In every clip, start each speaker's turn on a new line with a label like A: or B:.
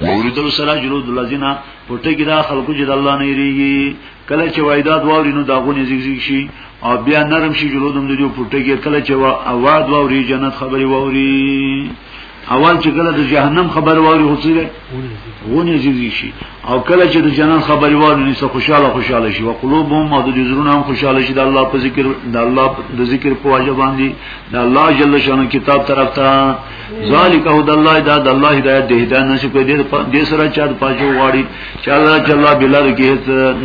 A: یوریدل سره جلود الذین پټه کې دا خلکو چې د الله نه یریږي کله چې وایداد واوري نو داغونه زیږي شي او بیا نرم شي جلودم د دې پټه کې کله چې اواز واوري جنت خبري واوري اول چې کله د جهنم خبر واري هوڅیره غونې زیږي شي او کله چې د جنت خبر واري نو څه خوشاله خوشاله شي او قلوبهم او د جزرون هم خوشاله شي د الله په ذکر د الله د ذکر په واجب باندې د الله جل شانو کتاب طرف ته ذالک هو د الله دا د الله هدایت دی دا نشي په دې د سره چا د پاجو غاړي چې الله جل بلار کې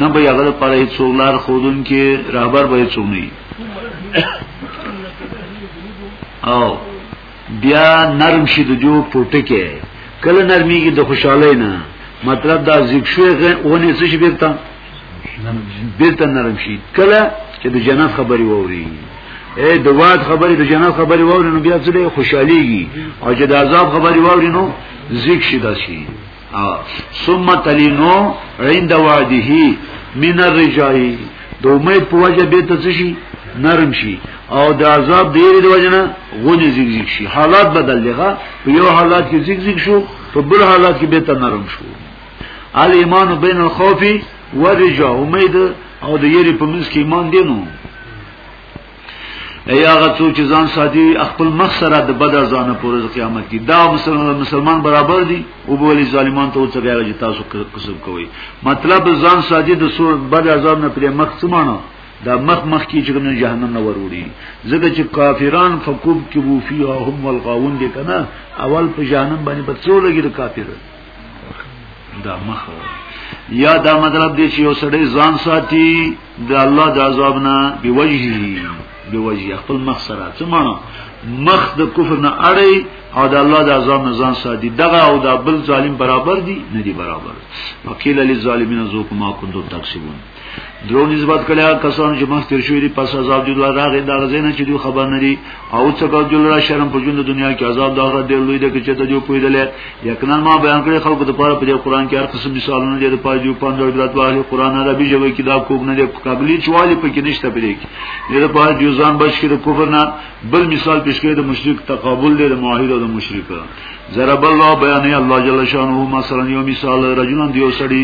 A: نه به هغه پر هیڅ څولار خودون کې رهبر به څومي او بیا نرم شي د جو پټکه کله نرميږي د خوشاله نه مطلب دا زیب شوی غونې څه شي بیرته بیرته نرم شي کله چې د جنت خبري ووري اے د واد خبري د جنت خبري ووري نو بیا څه خوشاليږي او چې د عذاب خبري ووري نو زیک شي داسي ثم تلینو عند وعده من الرجای د امید په وجه به ته شي نرم شي او د عذاب ډیر د وجنه غونې زیږي شي حالات بدل لغه په یو حالات کې زیږي شو په بل حالات کې به ته نرم شو ال ایمان بین الخوف والرجا امید او د یری په منځ کې ایمان دینو ای هغه څوک چې ځان ساتي خپل مخ سره د بدر ځانه پورز قیامت کې دا مسلمان مسلمان برابر دي او بولی ظالمان ته څه غیر چې تاسو کسب کوي مطلب ځان ساتي د سور بدر ځان نه پرې مخ سمانه دا مخ مخ کې چې کوم جهنم نه وروړي ځکه چې کافران فقوب کې وو فیهم والغاون دي کنه اول په جهنم باندې په څو لګي د کافر دا مخه یا دا مطلب دی چې یو سړی ځان ساتي د الله د عذاب نه به وجهي به وجهي خپل مخ سره څه معنی مخ د کفر نه اړي او د الله د عذاب نه ځان ساتي دغه او دا بل ظالم برابر دي نه دي برابر وکیل للظالمین ذوق ما کنتم تکسبون درو نسبت کړه کسان چې مخ تیر شوی دی پس عذاب دی دوه راغی دا غزنه چې دوی خبر نه دي او څه کو جل را شرم په ژوند دنیا کې عذاب د آخرت دی لوی دی چې ته جو پویدل یقینا ما بیان کړی خلکو ته پاره په قرآن کې هر قسم مثالونه دي په جو پاند او درات واهي قرآن عربي ژبه کې دا کوګ نه دی قابلیت چوالی په کې نشته پرې کې دغه په جو ځان بچ کړي کفر نه بل مثال پیش کړي د مشرک تقابل دی د موحد او د مشرک ضرب الله بیان الله جل شانه مثلا یو مثال رجلان دیو سړی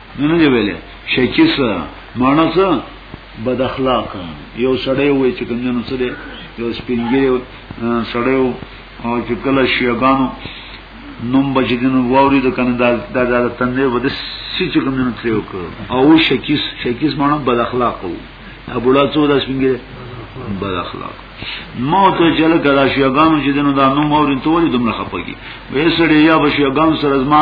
A: نه دی ویلې شکی څه معنی څه بد اخلاق یو سړی وای چې کومنه سره یو سپینګری سړی او چې کله شیګانو نوم بجدن ووري د کنه د د تندې بده سچ کومنه تریو او شکیس شکیس معنی بد اخلاق وو ابولا څو د سپینګره بد اخلاق ما ته چل کړه شیګانو چې دنو دا نو مورین ته ولې دومره خپګي وې سړی یا به شیګان سره زما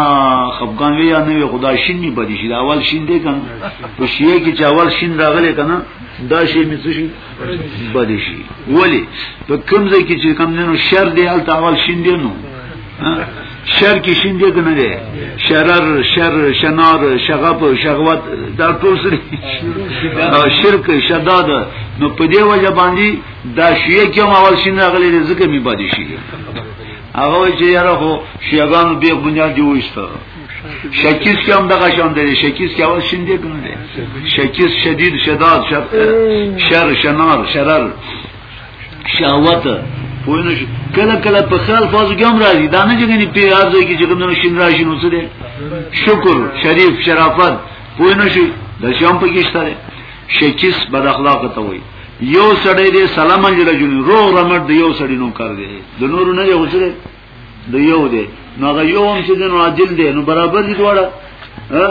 A: خپګان وی یا نه خدا شین نه بدی شي دا اول شین دی کنه په شیه کې چې اول شین راغلی کنه دا شی می څه شي بدی شي ولی په کوم ځای کې چې کم نه نو شر دی هلته اول شین دی نو شر کې شین دې کنه دې شرر شر شنار شغب شغوت دا ټول سری او شرک شداد نو په دې وجه باندې دا شیعه کې هم اول شین راغلي ځکه می باندې شي هغه چې یاره خو شیعاګانو به بنیاد دی وښته شکیس کې هم دغه شان دی شکیس کې اول شین دې کنه دې شکیس شدید شداد شر شنار شرر شهوت پوه نه شي کله کله په خیال فازو کې هم راځي دا نه چې غني په هر ځای کې چې کوم شین راشي نو څه دی شکر شریف شرافت پوه نه شي د شام په کې شته شچیس بد اخلاق ته وایي یو سړی دی سلام علی رجل رو رمټ دی یو سړی نو کار دی د نور نه یو سړی دی یو دی نو هغه یو هم چې نو عادل دی نو برابر دي دواړه ها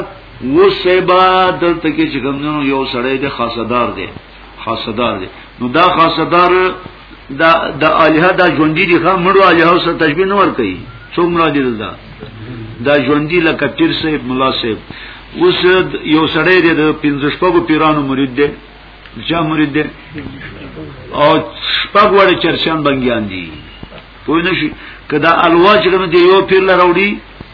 A: و سبا دلته کې چې کوم یو سړی دی خاصدار دی خاصدار دی نو دا خاصدار دا د الها دا ژوندۍ دي خو مړو الها سره تشبيه نه ور کوي څومره دي دا دا ژوندۍ لکه پیر صاحب مولا صاحب اوس یو سړی دی د 15 شپږو پیرانو مرید دی چا مرید دی او شپږ وړ چرشان بنګیان دي پوه نه شي که دا الوا چې کوم دی یو پیر لروړي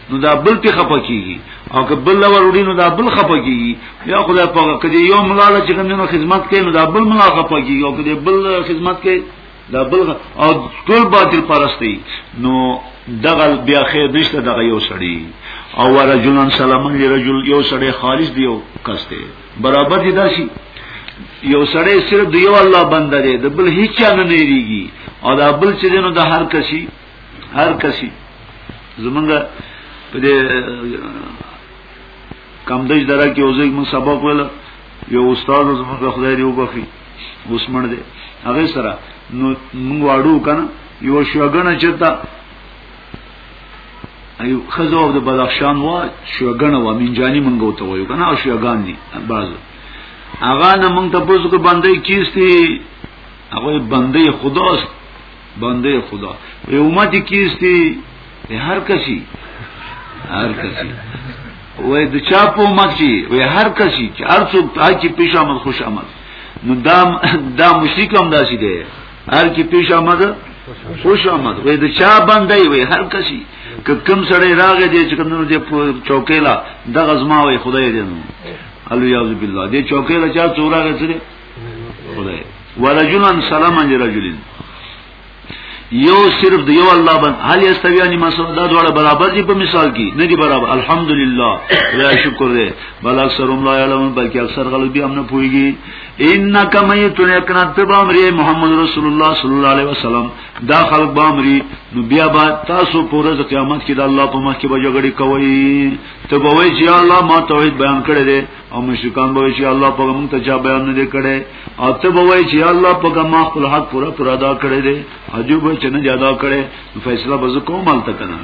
A: نو دا بل په خپه کیږي او که بل لروړي نو دا بل خپه کیږي یا خدای په کدی یو ملاله چې کوم نو خدمت کوي نو دا بل ملا خپه کیږي او کدی بل خدمت کوي دا بل او ټول باطل پرستی نو دغه بیا خیر نشته دغه یو سړی او ورجلن سلامن لرجل یو سړی خالص دیو کسته برابر دي درشي یو سړی صرف دیو الله بنده دی د بل هیڅ نه نیریږي او دا بل چې دینو د هر کسي هر کسي زمونږ په دې کم دج درا کې اوځي موږ سبق ویل یو استاد زمونږ خدای دی وبخي اوسمن دی هغه سره نو موږ واړو کنه یو شوګنه چتا ایو خزو د بدخشان وا شوګنه وا منجانی منګو ته وایو کنه او شوګان دي باز هغه نه مونږ ته پوزو کو باندې کیستی هغه باندې خداست باندې خدا په امت کیستی هر کسی هر کسی وې د چا په امت کی وې هر کسی چې هر څوک ته چې پیش آمد خوش آمد نو دا دا مشرک هم داسې دی هر کی پیش آمد خوش آمد وې د چا باندې وې هر کسي که کم سړی راغی دی چې کوم نو دی چوکې لا د غزما وې خدای دې نو الو یاذ بالله دې چوکې لا چا چورا غسرې خدای ورجلن سلاما لرجلن یو صرف د یو الله بن هل یستویانی مثلا دا ډول برابر دي په مثال کې نه دي برابر الحمدلله لا شکر دې بل اکثر هم لا علم بلکې اکثر غلبي هم نه پويږي انک میت یقینا تبا امری محمد رسول الله صلی الله علیه وسلم دا خلق با امری نو بیا با تاسو پورز قیامت کې د الله په مخ کې به جګړه کوي ته به وی چې الله ما توحید بیان کړی دی او مشرکان به چې الله په موږ ته چا بیان نه دی کړی او ته به وی چې الله په ما خپل حق پورا پورا ادا کړی دی عجب چې نه ادا کړی فیصله به کوم مال تکنه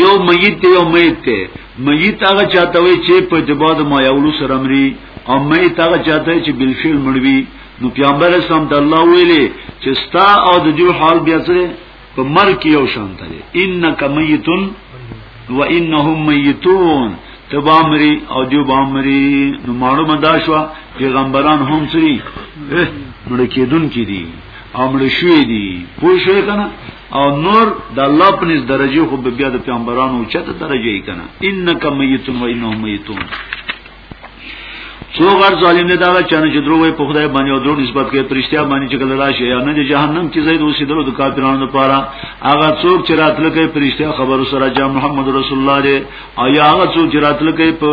A: یو میت یو میت ته میت هغه چاته وي چې په اعتبار ما یولو سره مري او میت هغه چاته چې بالفعل مړوي نو پیغمبر اسلام د الله ویلي چې ستا او د جو حال بیا سره په مرګ کې یو شان دی انک میتون و انهم میتون تبامری او دیو بامری نو معلومه دا شو پیغمبران هم سری مړ کېدون کې دي امړ شوې دي پوه شئ کنه او نور د الله په نس درجه خو به بیا د پیغمبرانو چته درجه یې کنه انک میتون و انهم میتون څو غر ظالم نه دا چانه چې دروغ په خدای باندې او دروغ نسبت کوي پرشتیا باندې چې کله راشي یا نه د جهنم کې زید اوسې درو د کافرانو لپاره هغه څوک چې راتل کوي پرشتیا خبرو سره جا محمد رسول الله دی او یا هغه څوک چې راتل کوي په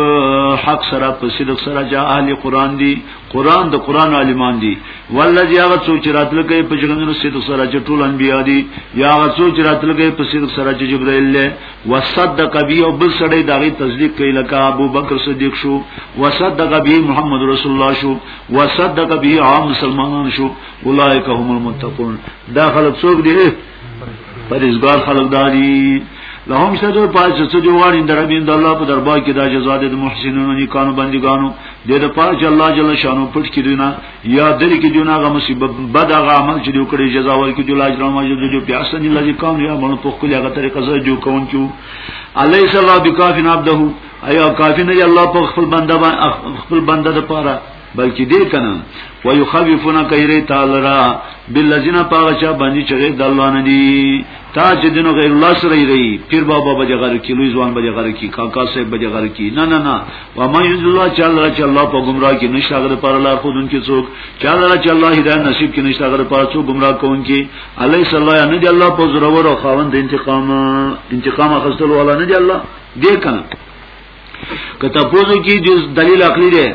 A: حق سره په صدق سره جا اهل قران دی قران د قران عالمان دي ولذي هغه څوک چې راتل کوي په ژوندونو سید سره چې ټول انبیا دي یا هغه څوک چې راتل کوي په سید سره چې جبرائیل له وصدق به او بل سره دغه تصدیق کوي لکه ابو بکر صدیق شو وصدق به محمد رسول الله شو وصدق به عام مسلمانان شو اولئک هم المتقون داخله څوک دي پرېزګار خلک داري لهم شته د پاج څه دی واري دربین د الله په دربار کې دا جزا د محسنینو نیکانو بندګانو د د پاج الله جل شانو پټ کې دینه یا دل کې دینه غو مصیبت بد هغه عمل چې دوی کړی جزا ورکړي د لاج رحم اجر د جو پیاسن لږی کام یا مون په خپل هغه طریقه سره جو کون کیو علی صلی الله بکافین عبده ایا کافی نه الله په خپل بنده خپل بنده د پاره بلکې دې کنه ويخوفون کيري تعالی را بالذین پاغچا باندې چې د الله نه دي تا چې دینو غیر الله سره یې پیر بابا بجې غره کې لوی ځوان بجې غره کې کاکا صاحب بجې غره کې نه نه نه و ما یذ الله چې الله چې الله په گمراه کې نشته غره پر لار خودن کې څوک چې الله چې الله هدایت نصیب کې نشته غره پر څوک گمراه کون کې علی صلی الله نه دی الله په زړه ور او خاوند انتقام انتقام اخستلو ولا نه دی الله دې کنه که تاسو کې جز دلیل عقلی دی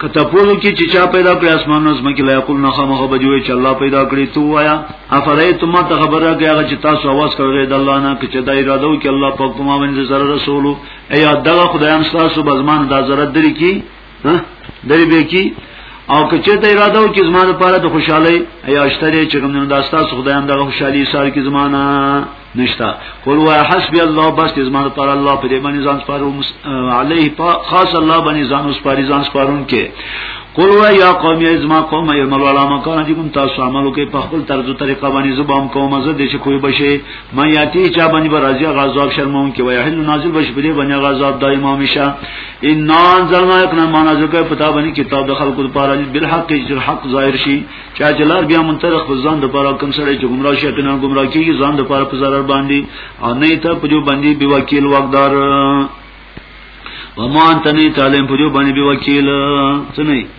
A: که تاسو کې چې چا پیدا کړی اسمان نظم کې لا یقول نه خامخ به جوړي چې الله پیدا کړی تو وایا افرایت ما ته خبره کې هغه چې تاسو आवाज کړی د الله نه چې دا اراده وکړي الله پاک په ما باندې زره رسول ای دا خدایان تاسو بزمان دا زره درې کې ها درې به کی او که چېرته اراده و چې زما لپاره د خوشحالي یا اشتري چې کوم نه داستا خدای هم دغه خوشحالي سال کې زمانہ نشتا قل وا حسبي الله بس زما لپاره الله په دې باندې ځان سپارو عليه خاص الله باندې ځان سپاري ځان سپارون کې قل وا یا قوم یا زما قوم یا مل ولا مکان چې کوم تاسو عملو کې په خپل طرز طریقه باندې زبام کوم زه دې چې کوی بشي ما یاتی چا باندې برازي غذاب شرمون کې وای هل نازل بش بری باندې غذاب دایمه همیشه ان انزلنا اقنا معنا ځکه په تا باندې کتاب د خلکو لپاره بالحق چې حق ظاهر شي چا جلار بیا منترخ په ځان د لپاره کوم سره چې گمراه شي کنه گمراه کیږي ځان د لپاره په zarar باندې او نه ته په جو باندې بي وکیل واقدار ومان تنه تعلم په جو باندې بي وکیل څه نه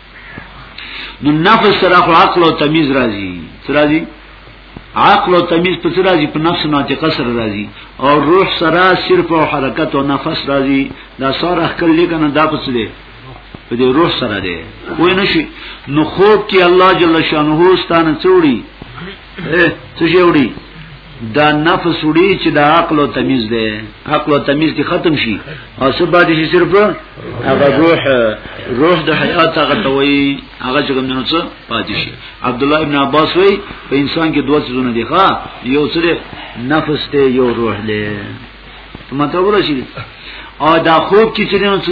A: نو نفس سره خو عقل او تمیز راځي سره راځي عقل او تمیز په سره راځي په نفس ناطقه سره راځي او روح سره صرف او حرکت او نفس راځي دا سره خپل لیکنه دا پڅ دی په دې روح سره دی وای نشي نو خوب کې الله جل شانه ستانه چوړي څه شي وړي دا نفس وړي چې د عقل او تمیز ده عقل او تمیز کې ختم شي او څه باندې چې صرف هغه روح روح د حیات هغه توي هغه چې کوم څه پاتې شي عبد الله ابن عباس وایي په انسان کې دوه څه دي ښا یو څه نفس ته یو روح له مطلب راشي او دا خوب کې چې نو څه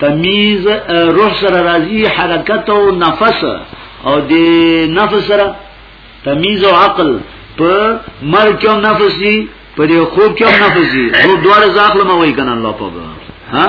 A: تمیز روح سره راځي حرکت او نفس او د نفس سره تمیز او عقل په مر کې نفس دي په دې خوب کې نفس دي نو دوړ ځاخله ما وای کنه الله پاک ها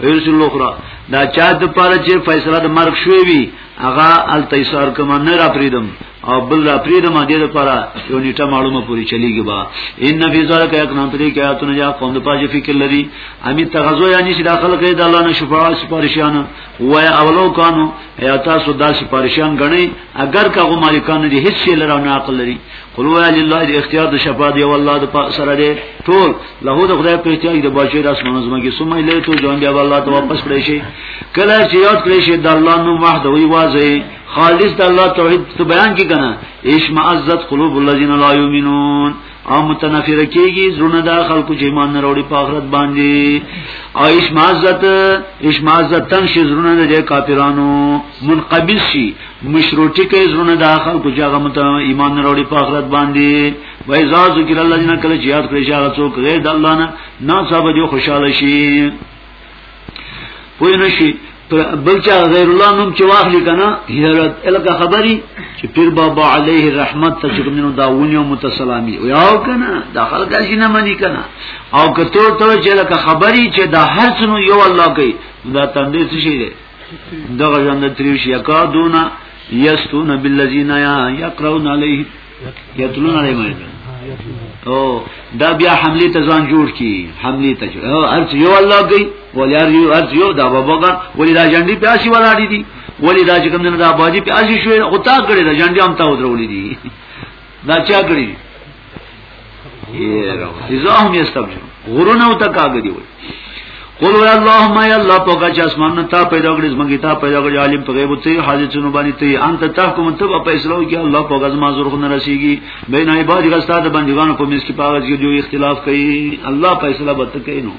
A: ایرسل الاخرى دا چا د پاره چې فیصله د مرګ شوی وي هغه التیسار کما نه را پریدم او بل را پری د ماده لپاره یو نیټه معلومه پوری چلیږي با ان فی ذلک یقنان پری کې آیاتونه یا قوم د پاجې فکر لري امی تغزو یعنی چې داخله کې د الله نه شفاعت سپارښیان وای اولو کانو یا تاسو دا سپارښیان غنی اگر کاغه مالکان دې هیڅ شی لره نه عقل لري قل وای لله د اختیار د شفاعت یو الله د سره دی ټول له د خدای په اختیار د بچی د اسمانو زمګي سمې له ته ځان دی الله ته واپس کړی شي کله چې یاد کړی شي د الله نو وحده وی واځي خالص د الله توحید ته بیان کی کنه اشمعزت قلوب الذين لا يؤمنون او متنفر کیږي زړه د خلکو چې ایمان نه وروړي په آخرت باندې او اشمعزت اشمعزت تنگ شي زړه د کافرانو منقبض شي مشروطي کوي زړه د خلکو چې هغه مت ایمان نه وروړي په آخرت باندې وای ذا ذکر الله جن کله چې یاد کړی شي هغه څوک غیر د الله نه نه صاحب جو خوشاله شي پوه نه شي بل چا غیر الله نوم چې واخلي کنه هیرت الکه خبري چې پیر بابا علیه رحمت ته چې کومینو دا ونیو متسلامی او یاو کنه دا خلک شي نه مني کنه او کته ته چې لکه خبري چې دا هر څه یو الله کوي دا تندې څه شي دی دغه ژوند تریو شي کا دونه یستون بالذین یا یقرون علیه یتلون علی ما یتلون او دا بیا حمله ته ځان جوړ کی حمله ته جوړ ارز یو الله گئی ولیار یو ارز یو دا باباګان ولی دا جنډي پیاسي ولاړی دي ولی دا چې کوم نه دا باجی پیاسي شوې او تا کړی دا جنډي هم تا ودرولې دي دا چا کړی اذا هم یستبشرون غرونه او تکاګه دی وای قل وی اللهم یا الله پوکا چې اسمانونه تا پیدا کړې زمګی تا پیدا کړې عالم په غیب ته حاجتونو باندې ته انت تحکم ته په فیصلو کې الله پوکا زما زور خو نه رسیږي بین عباد غستا د بندګانو په مس کې پاوځي جو اختلاف کوي الله فیصله به ته کوي نو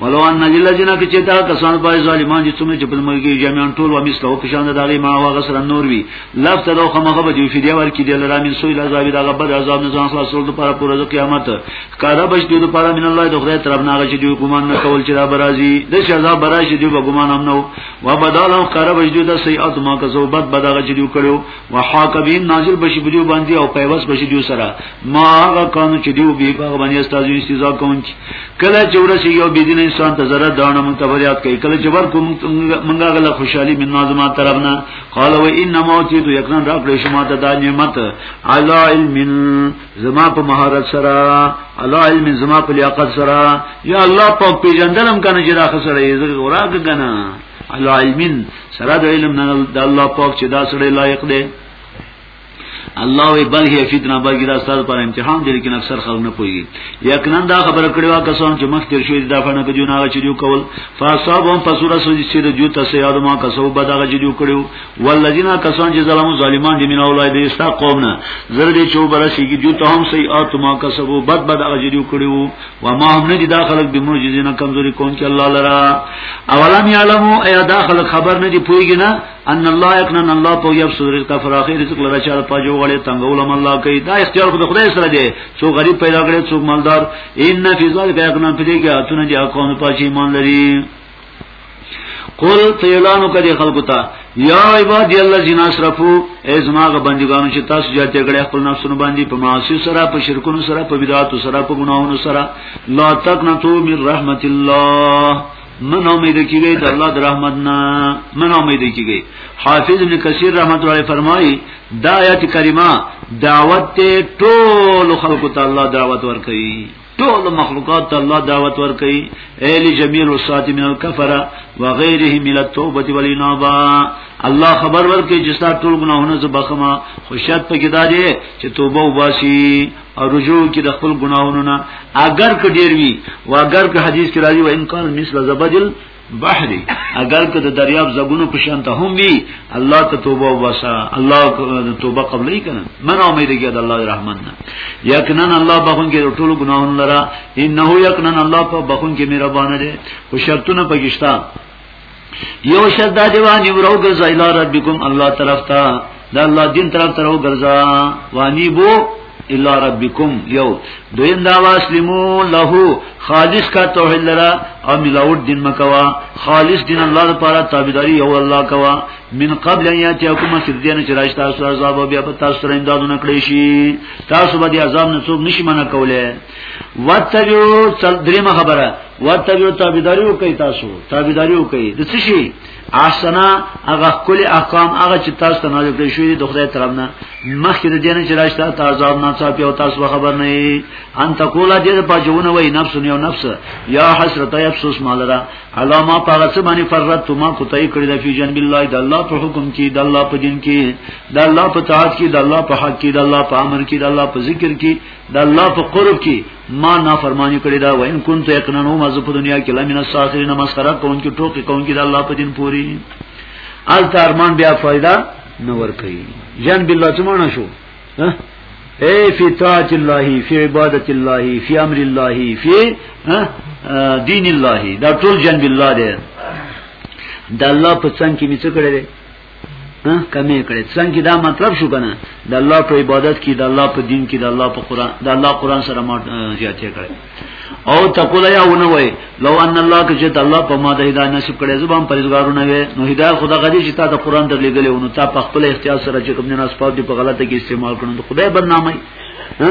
A: ولو ان نجل جنا کې چې دا کسان پای ظالمان چې څومره چې په ملګری جمعان ټول و مثله او پښان د دغه ما واغ سره نور وی لفظ ته خو مخه به دی فدیه ور کې دی لرا من سوی لعذاب دا غبد عذاب نه ځان خلاصول د پر پر قیامت کارا بچ دی د پر من الله د خدای طرف نه چې دی ګمان نه کول چې را برازي د شزا براشي دی ګمان هم نو و بدل کارا بچ دی د سیئات ما کسو بد بدغه چې دی کړو وحاک بهم نازل بشي بده باندې او پیوس بشي دیو سره ما هغه کانو چې دیو به په باندې استاد استزا کوم کله چې ورسې یو بيدین انسان ته زړه دانه متبریات کوي کله چې ور کوم منګه غل خوشحالي من نازما طرفنا قال و ان موتی تو یقینا را کړې شما ته دا نعمت علی علم زما په مهارت سره علی علم زما په لیاقت سره یا الله په پیجندلم کنه چې راخ سره یې زړه وراګ کنه العلمین سره د علم نه د الله پاک چې دا سره لایق دی الله وی بل هي فتنه بلګی دا ستاسو پر امتحان دی لیکن اکثر خلک نه پوي یقینا دا خبره کړې وا کسان چې مخ تیر شوی دا فنه کې جناه چې جو کول فاصابهم فسوره سوجي چې جو تاسو یاد ما کسو بدغه چې جو کړو والذین کسان چې ظلمو ظالمان دي من اولاد استا قوم نه زر دې چوبره شي کې جو ته هم سیئات ما کسبو بد بدغه چې جو کړو وما هم ندی دا خلق بمعجزین کمزوری کون کی الله لرا اولم یعلمو ایا دا خلق خبر ندی پویږي نه ان الله یقنن الله په یب سر رزق پر اخر رزق لرا چا په جو غړې تنگول الله کوي دا اختیار خود خدای سره دی څو غریب پیدا کړي څو مالدار ان فی ذلک یقنن پدې کې اتونه دي اقوام په ایمان لري قل تیلانو کدی خلقو تا یا عبادی اللہ جن اصرفو ایز ماغ بندگانو چه تاسو جاتی گڑی اخپل نفسونو بندی پا معاصیو سرا پا شرکونو سرا پا بدعاتو سرا پا گناهونو سرا لا تقنطو من رحمت اللہ من امید کی گئی در اللہ در رحمتنا من امید کی گئی حافظ ابن کثیر رحمت اللہ علیہ فرمائی دا آیت کریمہ دعوت تے ټول خلقو ته الله دعوت ورکوي ټول مخلوقات ته الله دعوت ورکړي ایل جميع الصات من الكفر وغيره من التوبه والانابه الله خبر ورکړي چې ستاسو ټول ګناهونه زبخما خوشیت په کې داري چې توبه وباسي او رجوع کې د خپل ګناهونو نه اگر کډیر وي او اگر که حدیث کې راځي و ان کان مثل زبدل بحری اگر که د دریاب زګونو په شان ته هم وي الله ته توبه وباسه الله توبه قبلې کنه من امیدګی د الله رحمان نه یقینا الله بخون کې ټول ګناهونه لرا انه یقینا الله په بخون کې مهربان دی خو شرطونه پکښتا یو شرط دا دیوانی ورو ګرځای لار ربکم الله طرف ته دا الله دین طرف ته وګرځا وانی بو الا ربکم یو دویم دا واسلمو له خالص کا توحید لرا او ملاوت دین مکوا خالص دین الله لپاره تابعداري یو الله کوا من قبل ان یاتیکم سدین چرایش تاسو عذاب بیا په تاسو سره امدادونه کړی شي تاسو به عذاب نه څوک نشي منع کوله وتبیو چل دریم خبره وتبیو تابعداري وکي تاسو تابعداري وکي د څه شي احسنا هغه کلی احکام هغه چې تاسو ته نازل کړی شوی د خدای طرف نه مخکې د دین چې راشته تاسو عذاب نه څه پیو تاسو خبر نه یي ان تقول دې په جوونه وای نفس یو نفس یا حسرت یا افسوس مالرا علامه پاغه څه باندې فرت ما کوتای کړی د فی جنب الله د الله په حکم کې د الله په دین کې د الله په طاعت کې د الله په حق کې د الله په امر کې د الله په ذکر کې د الله په قرب کې ما نافرمانی کړی دا وین كنت یقینا ما ز په دنیا کې لمن الساخرین مسخره کون کې ټوکی کون کې د الله په دین پوری ال تارمان بیا فائدہ نه ور کوي جن بالله چمانه شو اے فی طاعت الله فی عبادت الله فی امر الله فی دین الله دا ټول جن بالله دی د الله په څنګه کې میڅ کړی ها کمې کړې څنګه دا مطلب شو کنه د الله په عبادت کې د الله په دین کې د الله په قران د الله قران سره ما زیاتې کړې او تقول یا ونه وای لو ان الله کې چې الله په ما د هدایت نصیب کړې زبم پرېزګارونه وې نو هدایت خدا غدي چې تا د قران در لګلې ونه تا په خپل اختیار سره چې کوم نه ناس پاو دی په غلطه کې استعمال کړو خدای بدنامي ها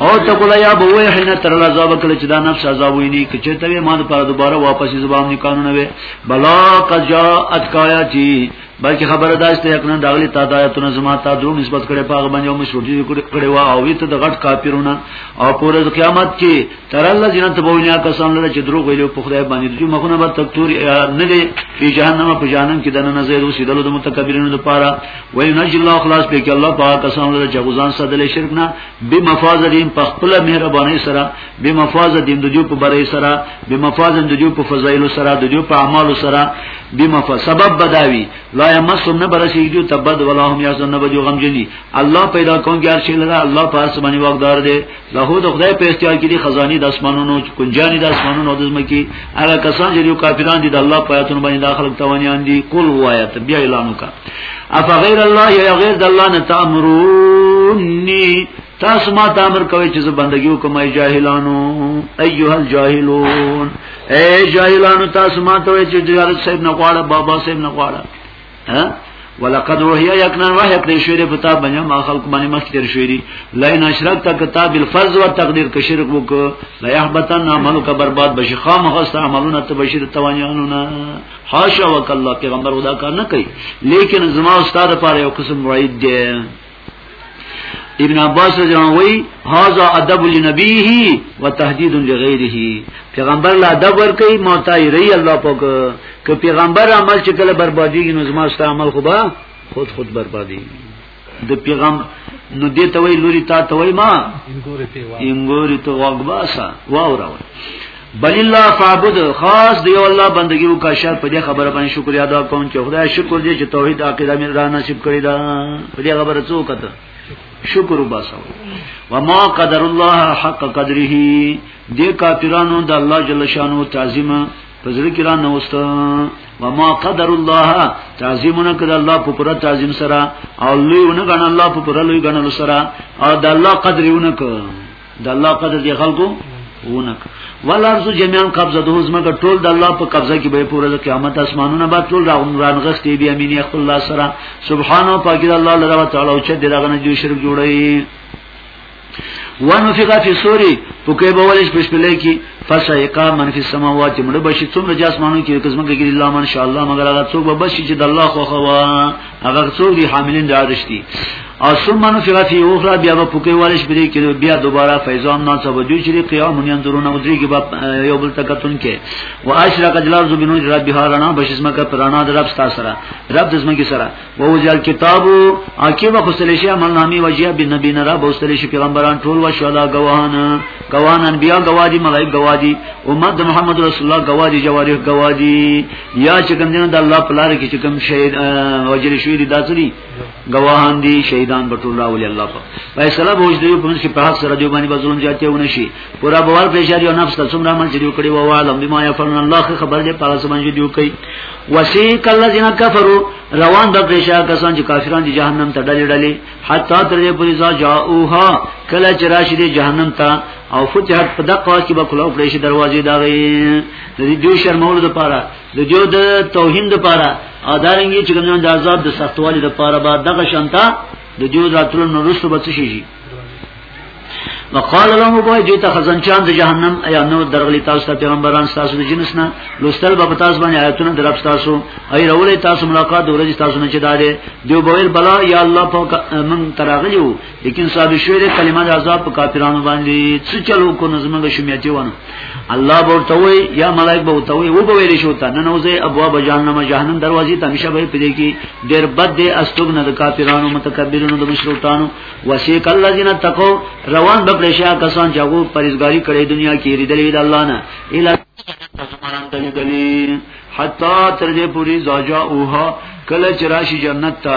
A: او ته کولا یا به وې حين تر الله عذاب کله چې دا نفس عذاب ویني چې ته ما د پر دوباره واپس زبام نه قانون وي بلا قجا اتکایا چی بلکې خبره دا چې یقینا داغلی تا دا ته زما تا درو نسبت کړي پاغه باندې او مشروطي کړي وا او وی ته د غټ کافرونه او پورز قیامت کې تر الله جنت په ونیا کسان لره چې دروغ ویلو په خدای باندې چې مخونه به تکتوري نه دي په جهنم په جهنم کې دنه نه زیدو سیدلو د متکبرینو لپاره وای نجی الله خلاص به کې الله پاک کسان له جغزان سدل شرک نه به مفاز دین په خپل مهرباني سره به مفاز دین د جو په برای سره به مفاز د جو په فضایل سره د جو په اعمال سره به مفاز سبب بداوی لا یمسهم نه برسی جو تبد ولا هم یحزن نه بجو غم جنی الله پیدا کون کې هر شی لرا الله پاک سبحانه واقدار دی له د خدای په اختیار کې دي خزاني د اسمانونو کنجاني د اسمانونو د زمکي هغه کسان چې یو کافران دي د الله په آیاتونو باندې داخل توانیان دي قل وایت بیا اعلان وکړه اف غیر الله یا غیر د الله نه تامرونی تاسو ما ته امر کوي چې زه بندگی وکم ای جاهلانو ایها الجاهلون ای جاهلانو تاسو ما ته وایي چې جلال صاحب نه غواړه بابا صاحب نه غواړه ها ولقد وهي یقینا وهي کړی شوی په تاب باندې ما خلق باندې مخ تیر شوی دی لئن اشرک تک تاب الفرض و تقدیر ک شرک وک لا يحبطن عملک برباد بشي خام خاص عملونه ته بشیر توانیانونه حاشا وک الله پیغمبر خدا کار نه کوي لیکن زما استاد پر یو قسم وعید دی ابن عباس رضی الله عنه وی هاذا ادب لنبیه وتهدید لغیره پیغمبر لا ادب ور کوي موتای ری الله پاک ک پیغمبر عمل چې کله بربادیږي نو زما ست عمل خو به خود خود بربادي د پیغام نو دې ته وی لوري تا ته وی ما انګوري ته وګباسا واو راو بل الله فعبد خاص دی الله بندگی او کا شر په دې خبره باندې شکر ادا کوم چې خدای شکر دې چې توحید عقیده مې را نصیب کړی دا په دې خبره څوک ته شکر وباسو وما قدر الله حق قدره دې کافرانو د الله جل شانو تعظیم پزړه کې را نوست و ما قدر الله تعظیمونه کړ الله په پر تعظیم سره او لویونه غن الله په پر لوی غن سره او د الله قدرونه کړ د الله قدر دی خلکو ونک ولارز جميعا قبضه د زمګه ټول د الله په قبضه کې به پوره د قیامت اسمانونه به ټول راغون رانغستې بیا مين یخ الله سره سبحان او پاک الله لره تعالی او چې دغه نه جو شرک جوړي ونفقه فی سوری پوکې به ولې پښپلې کې فسایقا من فی السماوات مړ بشي څومره جاسمانو کې قسمت کې الله ان شاء الله مگر هغه څوک به بشي چې د الله خو خوا هغه څوک دی حاملین د عادش دي او ثم نفخ فی اخرى بیا په پوکې والش بری کې بیا دوباره فیضان نه څه وجو چې قیام نه اندرونه ودری کې باب یو بل تکتون کې واشرق جلال ذو بنور رب بهارنا بشسمه کا پرانا در رب ستا سره رب د زمګي سره و وجل کتاب عاقبه خسلشی عمل نامي وجیا بنبی نه رب وسلشی پیغمبران ټول و شهدا گواهان گواهان انبیا گواهی ملائک گواهی امت محمد رسول الله گواهی جوارح گواهی یا چې کوم دینه د الله په لار کې چې کوم شهید وجل شوی دي داسې دي گواهان دي شهیدان په ټول راولي الله په فیصله بوج دی په منځ کې په حق سره دی باندې بظلم جاتې ونه شي پورا بوال په اشاره نفس ته څومره عمل چې دی کړی وو عالم بما یفعلن الله خبر دې په سمون کې دی کوي وسیق الذين كفروا روان د پرشا کسان چې کافران دي جهنم ته ډلې ډلې حتا تر دې پورې ځا جاءوها کله چې راشي دي جهنم ته او فتحت په دقه کې به کلو پرشي دروازې داغي د دې دوی شرمولو لپاره د دې د توهین لپاره او دارنګي چې کوم د عذاب د سختوالي لپاره بعد دغه شانتا د دې راتلو نو رسو به څه شي وقال لهم بوای دوی ته خزنچان د جهنم ایا نو درغلی تاسو ته پیغمبران تاسو د جنس نه لوستل به تاسو باندې آیاتونه درب تاسو ای رولې تاسو ملاقات د ورځې تاسو نه چې داده دیو بویل بلا یا الله په من تراغلیو لیکن ثابت شوی دی کلمه د عذاب په کافرانو باندې څه چلو کو نظمګه شمیاتي ونه الله ورته وي یا ملائک به ورته وي او به ویل شو ته نن اوځي ابواب جهنم جهنم دروازې ته همیشه به پدې کې ډېر بد دی استوګنه د کافرانو متکبرینو د مشرکانو وسیق الذین تقوا روان به پرشا کسان چې هغه پرېزګاری کړي دنیا کې ریدلې د الله نه اله حتا تر دې پوری زاجا اوها کله چرشی جنت ته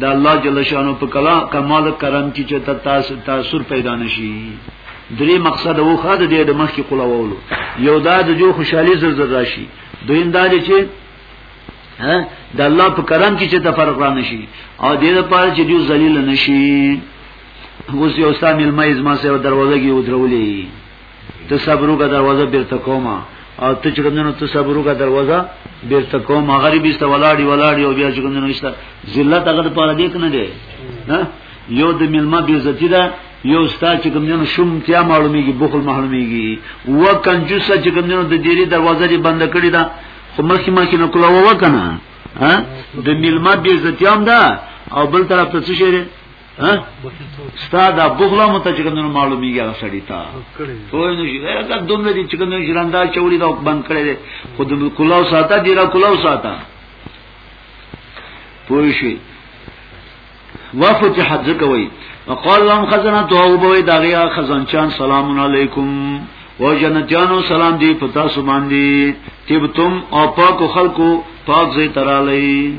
A: د الله جل شانو په کلا کمال کرم کې چې تاسو تاثیر پیدا نشي درې مقصد وو خاده دې د مخ کې قلا وولو یو دا د جو خوشحالي زر زر راشي دویم دا چې د الله په کرم کې چې تفرق را نشي او دې لپاره چې دیو ذلیل نشي اوس یو سامل مې زما سره دروازه کې ودرولې ته صبرو کا دروازه بیرته کوما او ته چې کومنو ته صبرو کا دروازه بیرته کوما غریب است ولاړی ولاړی او بیا چې کومنو است ذلت هغه پاره دی کنه دی یو د ملما بیزتی ده یو ستا چې کومنو شوم تیا معلومیږي بخل معلومیږي و کنجوس چې کومنو د دیری دروازه دې بند کړی ده خو مخکې مخکې نو کلاوه وکنه ها د ملما بیزتی هم ده او بل طرف ته څه شي ها ستا دا بغلا مت چې کوم معلومیږي هغه سړی تا خو نه شي دا دومره دي چې کوم ژرنده چوری دا بند کړی دی خود کلاو ساته دی را کلاو ساته پوه شي وفتحت ذکر وی وقال لهم خزنه تو بوي دغه خزانچان سلام علیکم و جنتیانو سلام دی پتا سو باندې تبتم او پاکو خلقو پاک زی ترالی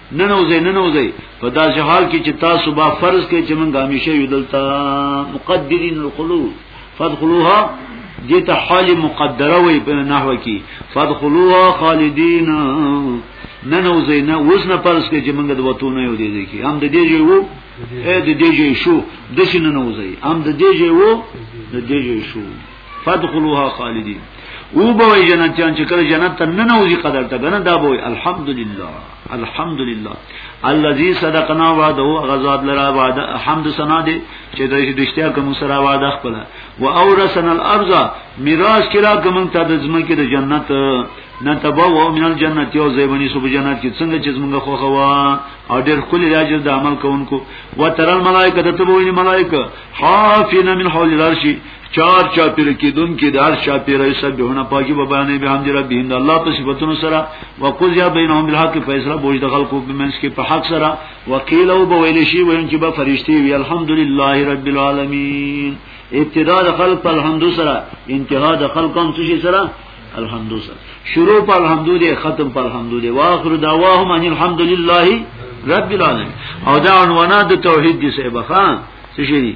A: ننوځي ننوځي په داسې حال کې چې تاسو با فرض کې چې موږ همیشه یو دلته مقدرین الخلود فادخلوها دیتا حال مقدره وی په نحوه کې فادخلوها خالدین ننوځي نه اوس نه فرض کې چې موږ د وتونه یو دي کې هم د دې یو اې د دې یو شو د شي ننوځي هم د دې یو د دې یو شو فادخلوها خالدین او به جنتیان چې کله جنت ته نه نوځي قدر ته کنه دا به الحمدلله الحمدلله الذي صدقنا وعده غزاد لرا وعده حمد سنا دي چې د رښتیا کوم سره وعده خپل و اورثنا الارض میراث کړه کوم ته د زمکه د جنت نه تبو من الجنت یو زیبنی سو جنت کې څنګه چې موږ خو خوا او ډېر خل راجر د عمل کوونکو و ترل ملائکه ته ویني ملائکه حافظ من حول العرش چار چا پیر کیدون کې د هر چا پیر ایسا بهونه پاکي به بیانې به حمد ربهم د الله په صفاتونو سره وقضیا بینهم بالحق فیصله بوج د خلکو په منځ کې په حق سره وقیل او به ویل شي وین چې به فرشتي وی الحمدلله رب العالمین ابتدا د خلق په الحمد سره انتها د خلق هم څه سره الحمد سره شروع په الحمد دی ختم په الحمد دی واخر دعواهم ان الحمدلله رب العالمین او دا عنوانات د توحید دي سه بخان څه شي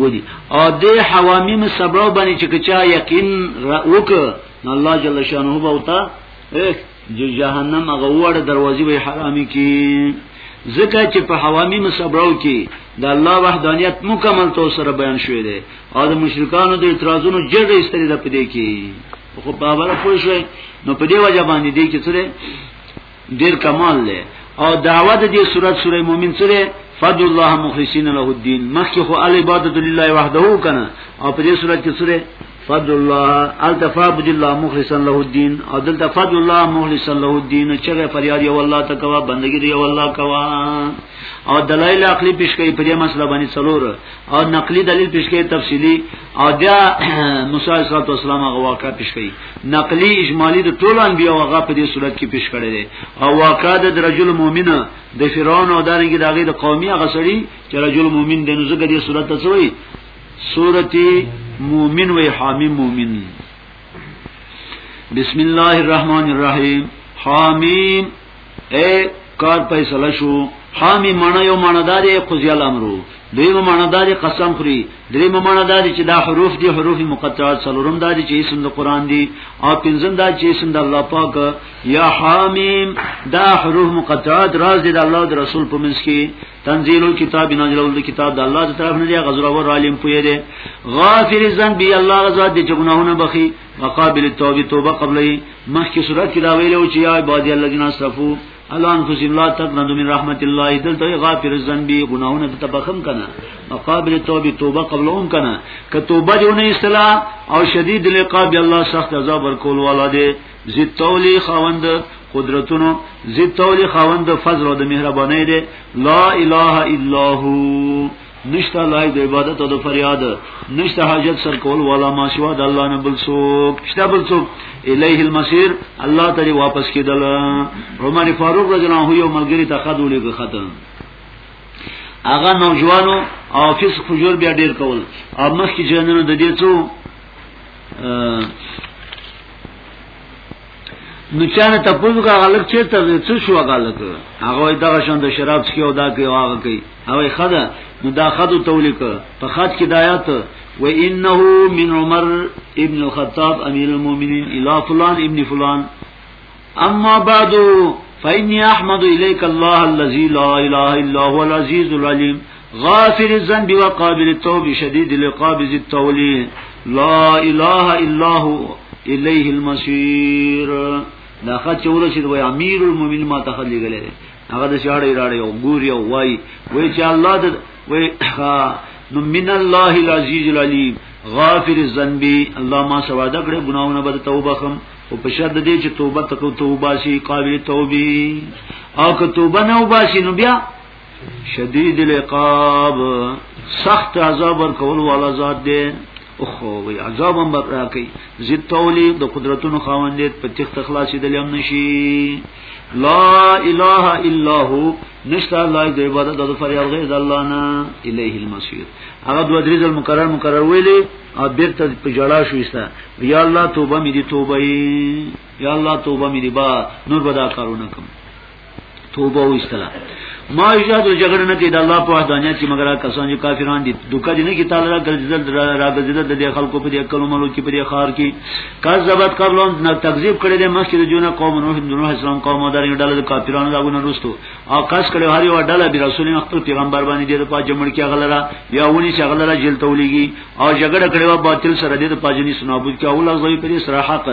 A: ودی او د حوامیم سبب باندې چې چا یقین وک نو الله جل شانه به وتا جو جهنم هغه وړ دروازې به حرامي کی ځکه چې په حوامیم سبب کې د الله وحدانیت مکمل تو سره بیان شوې ده او د مشرکانو د اعتراضونو جګړه استری ده پدې کې خو بابا پوه شو نو پدې وجه باندې دې کې څه ډیر کمال دی او دعوه د دې صورت سوره مؤمن سره فضل الله مخلصین له الدين مخکې خو ال عبادت لله وحده کنه او په دې صورت کې سره فضل الله التفابد الله مخلصا له الدين او دلته فضل الله مخلصا له الدين چې فریاد یو الله تکوا بندگی دی یو الله کوا او دلایل عقلی پیش کوي په دې مسله باندې څلور او نقلی دلیل پیش کوي تفصیلی او بیا موسی علیه السلام هغه واقع پیش کړي نقلی اجمالی د ټولو انبیا هغه په دې صورت کې پیش کړي دي او واقع د رجل مؤمن د فرعون او دانګ دغه د قومي هغه سړي چې رجل مؤمن د نوزګ دې صورت ته وایي سورتی مؤمن و حامیم مؤمن بسم الله الرحمن الرحیم حامیم اے کار فیصله شو حامی معنی یو معنی دار قضی الامرو دویم معنی دار قسم خوري دریم معنی دار چې دا حروف دي حروف مقطعات څلورم دار چې اسم د قران دي او پنځم دار چې اسم د الله پاک یا حامیم دا حروف مقطعات راز دي د الله او رسول په منځ کې تنزيل الكتاب نازل ول کتاب د الله تعالی طرف نه دی غزر اور عالم پوی دی غافر ذنب الله غزاد دي چې ګناهونه بخي مقابل التوبه توبه قبلې مخکې صورت کې دا ویلو چې یا عبادی الذین اسرفو الله انفسهم لا تقنطوا من رحمت الله دلته غافر الذنب غناونه ته بخم کنه مقابل التوبه توبه قبلون کنه که توبه جوړه اصلاح او شدید لقاب الله سخت عذاب ورکول والا دی زید تولی خوند قدرتونو زید تولی خوند فضل او د مهرباني دی لا اله الا هو نشته لای د عبادت او د فریاد نشته حاجت سر کول والا ما سوا د الله نه بل څوک شته بل څوک الیه المسیر الله تعالی واپس کیدل عمر فاروق رضی الله عنه یو ملګری ته خط ولې ختم هغه نوجوانو او فسق فجور بیا ډیر کول او مخکې جنونو د دې څو نو چانه تپوز کا غلط چې تر څه شو غلط هغه دا شان د شراب څخه او دا کې واغ کوي او خدا نو دا خدو تولیک په خط کې دایات و انه من عمر ابن الخطاب امیر المؤمنین الی فلان ابن فلان اما بعد فإني أحمد إليك الله الذي لا إله إلا هو العزيز العليم غافر الذنب وقابل التوب شدید لقابض التولی لا اله الا هو الیه المصیر دا خط چوره چې وای امیر المؤمنین ما ته خلې غلې هغه د شاړې راړې او ګوري او وای وای چې الله د وای نو من الله العزیز العلیم غافر الذنب الله ما سوا د کړه ګناونه بد توبه خم او په شرط دې چې توبه تکو توبه شي قابل توبې او که توبه نه وباسي نو بیا شدید العقاب سخت عذاب ورکول والا ذات دی خو وی عذاب هم برا کوي زی تولی د قدرتونو خاوند دی په تخت خلاصې د لم نشي لا اله الا هو نشته الله د عبادت د فریاد غیر د الله نه الیه المصیر هغه دوه درې ځل مکرر مکرر ویلې او بیرته په جړا شو ایسته یا الله توبه مې دي توبه یا الله توبه مې دي با نور بدا کارونه کوم توبه وستلا ما یاد جګړه نه کې د الله په وحدانیت چې مګر کسان چې کافران دي دوکه دي نه کې تعالی را ګرځیدل را ګرځیدل د دې خلکو په دې کلو ملو کې په دې خار کې کذبت قبلون نه تکذیب کړي د مسجد جون قوم نوح نوح اسلام قوم درې ډله د کافرانو دا ونه رستو او کاش کړي هر یو ډله به رسول خپل پیغمبر باندې دې په جمع کې غلرا یا ونی چې غلرا جیل تولیږي او جګړه کړې و باطل سره دې د پاجنی سنابود کې اول غزوی پرې سره حق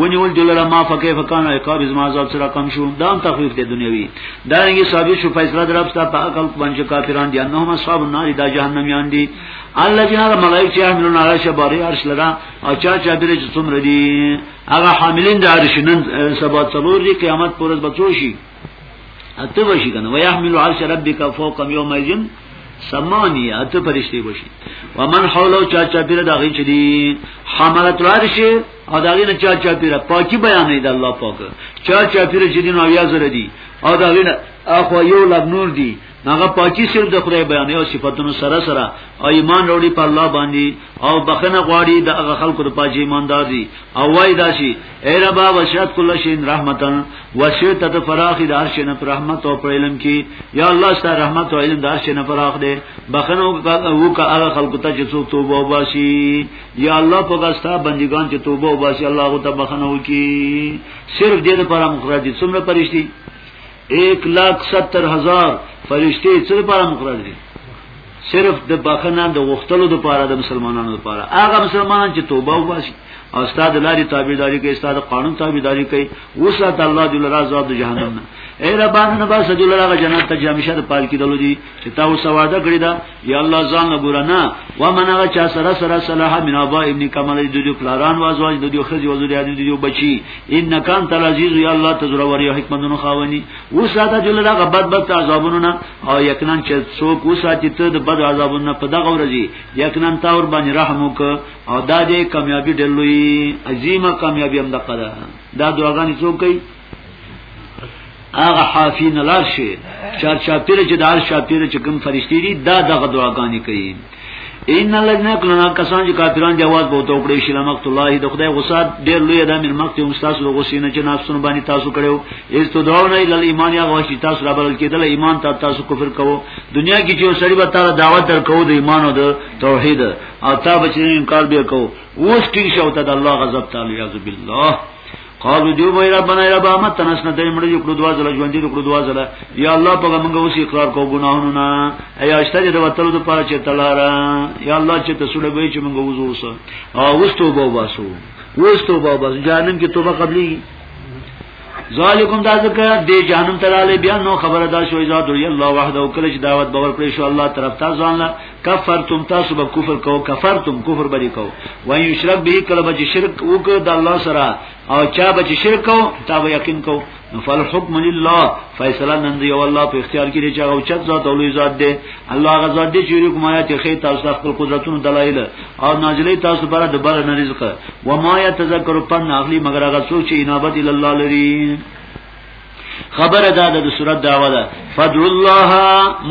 A: ونیول دلاره ما فکه فکان عقاب از ما عذاب سره کم شو دا تخفیف دې دنیوي دا رنګي ثابت شو فیصله درپستا په عقل باندې کافران دي انهم اصحاب النار دا جهنم یان دي الله جهره ملائکه چې حملون علی شباری عرش لرا او چا چا دې چې څومره دي هغه حاملین د عرش نن سبا څلور دي قیامت پرځ بچو شي اته بشي کنه ويحمل عرش ربك فوق يوم الجن سمانی اته پرشتي بشي ومن حوله چا چا پیر دغه چې دي حملت العرش او دغه نه چا چا پیر پاکي بیانې د الله پاک چا چا پیر چې دي نو یا زره دي او دغه نه اخو یو لګ نور دي هغه پاکي صرف د خدای بیان او صفاتونو سره سره او ایمان وروړي په الله باندې او بخنه غواړي د هغه خلکو د پاجي ایماندار دي او وای داسي اے رب وشات کل شین رحمتن وشیت ته فراخ د هر شي نه رحمت او پر علم کې یا الله ستاسو رحمت او علم د هر شي نه فراخ دي بخنه وو کا هغه خلکو ته چې څوک توبه وباسي یا الله په غستا بندگان چې توبه وباسي الله غو ته بخنه وکي صرف دې لپاره مخرج څومره پرشتي ایک لاک ستر هزار فرشتې څه لپاره مقرر دي صرف د بخنه د غختلو د پاره د مسلمانانو د پاره هغه مسلمانان چې توبه وباسي او استاد لاري تابعداري کوي استاد قانون تابعداري کوي وسات الله جل رازاب د جهنم نه اے ربان نه بس جل راغ جنت ته همیشه د پال کېدل دي چې تاسو سواده کړی دا یا الله ځان وګوره نه و منغه چا سره سره صلاح من ابا ابن کمال د دې پلاران وازواج د دې خزي وزور یاد دي یو بچي ان کان تل عزیز یا الله تزر وری حکمتونو خاوني و ساده جل دا غبط بد عذابونو نه او یقینا چې څوک و ساتي ته د بد عذابونو په دغه ورځي یقینا تا ور باندې رحم وک او دا دې کامیابی ډلوي عظیمه کامیابی هم دقه دا دعاګانې څوک کوي هغه حافین لار شي چار چاپیر چې دار چاپیر چې کوم فرشتي دي دا دغه دعاګانې کوي ان الذين يقولون کسان چې کافران جواز بوته او پرې شله مقت الله د خدای غصه ډېر لوی ده من مقت هم تاسو د غصې نه چې نفسونه باندې تاسو کړو ایز تو دعو نه ال ایمان یا غوښتي تاسو را بل کېدل ایمان ته تاسو کفر کوو دنیا کې چې سړی به تعالی دعوت درکو د ایمان او د توحید او تا بچی انکار به کوو اوس ټینګ شو ته د الله غضب تعالی یعذ بالله قالو دیو بای ربنا رب امت تنسنا دای مړ یو کړو دوا زله ژوند دې کړو دوا زله یا الله په موږ اوس اقرار کو ګناهونو نه ایا شته دې وتلو د پاره چې تلارا یا الله چې ته سړی وای چې موږ وځو اوس او وستو بو باسو وستو بو باسو جانم کې توبه قبلي ذالکم دا ذکر دی جهنم تراله بیا نو خبره دا شوې ذات دی الله وحده او کله چې دعوت باور کړی شو الله طرف ته ځان کفرتم تاسو به کفر کو کفرتم کفر بری کو و یشرک به کله به شرک وک د الله سره او چا به شرک کو تا به یقین کو فل حکم لله فیصله نن دی الله په اختیار کې دی چې او چت ذات او ذات دی الله غزا دی چې کوم آیات خې تاسو خپل قدرتونو دلایل او نازلې تاسو بره د بره نه رزق و ما یتذکر پن اخلی مگر هغه څوک چې انابت الله لري خبر دا د صورت دعوه ده فدع الله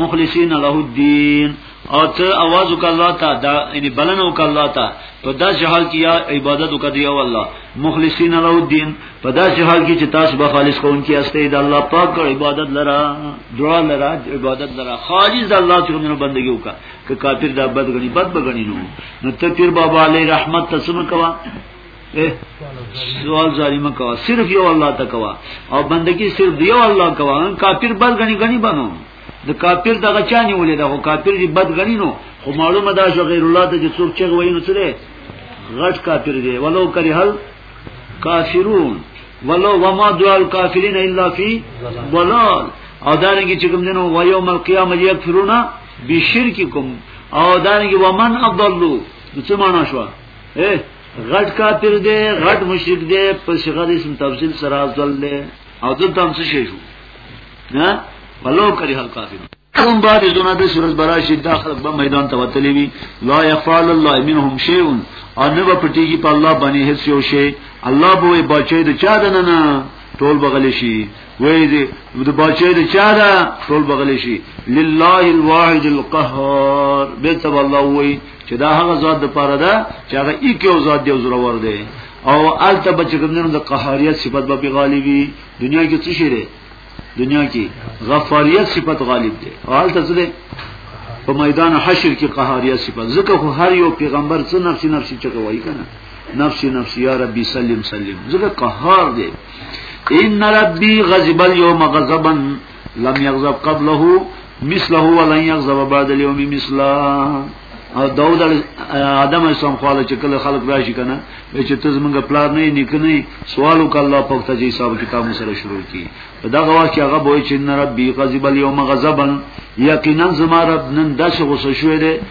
A: مخلصین له الدين او ته आवाज وکړه تا دا یعنی بلنه وکړه تا په داسې حال کې یا عبادت وکړه دی الله مخلصین له الدين په داسې حال کې چې تاسو به خالص کوونکی استئ د الله پاک عبادت لرا دعا لرا عبادت لرا خالص د الله چې موږ بندګي وکړه که کافر دا بد غني بد بغني نو نو ته پیر بابا علی رحمت تسمه کوا سوال زاری مکوا صرف یو الله ته کوا او بندگی صرف دیو الله کوا کافر بل غنی غنی بنو د کافر دغه چانی ولې دغه کافر دی بد غنی نو خو معلومه ده چې غیر الله ته چې څوک چغ وایي نو څه غټ کافر دی ولو کری هل کافرون ولو وما دعا الكافرین الا فی ضلال او دارنګي چې کوم دینو و یوم القیامه یکفرون بشرککم او دارنګي ومن اضلوا څه معنا شو غټ کافر دی غټ مشرک دی په صيغه د اسم تفصیل سره ځل دی او دلته هم څه شي شو نه ولو کری حل کافر کوم بعد زونه د سورز براشي داخل به میدان ته وتلی وی لا يفعل الله منهم شيء او نه به پټیږي په الله باندې هیڅ یو شی الله به بچي د چا دنه ټول بغل شي وای دی د بچی د چا دا ټول بغلی شي لله الواحد القهار به تب الله وای چې دا هغه ذات د پاره ده چې هغه یک یو ذات دی زره ور دی او الته بچی کومنه د قهاریت صفت به غالبي دنیا کې څه شي دی دنیا کې غفاریت صفت غالب دی او الته څه دی په میدان حشر کې قهاریت صفت ځکه خو هر یو پیغمبر څه نفسي نفسي چکوي کنه نفسي نفسي یا ربي سلم سلم ځکه قهار دی ان ربي غضب اليوم غضبا لم يغضب قبله مثله ولن يغضب بعد اليوم مثله او داود آدم اسلام خواله چې کله خلق راشي کنه چې ته زمونږ پلار نه نکنه سوال وک الله پاک ته چې حساب کتاب سره شروع کی دا غوا چې هغه به چې ربي غضب اليوم غضبا یقینا زما رب نن داسې غوسه شوې ده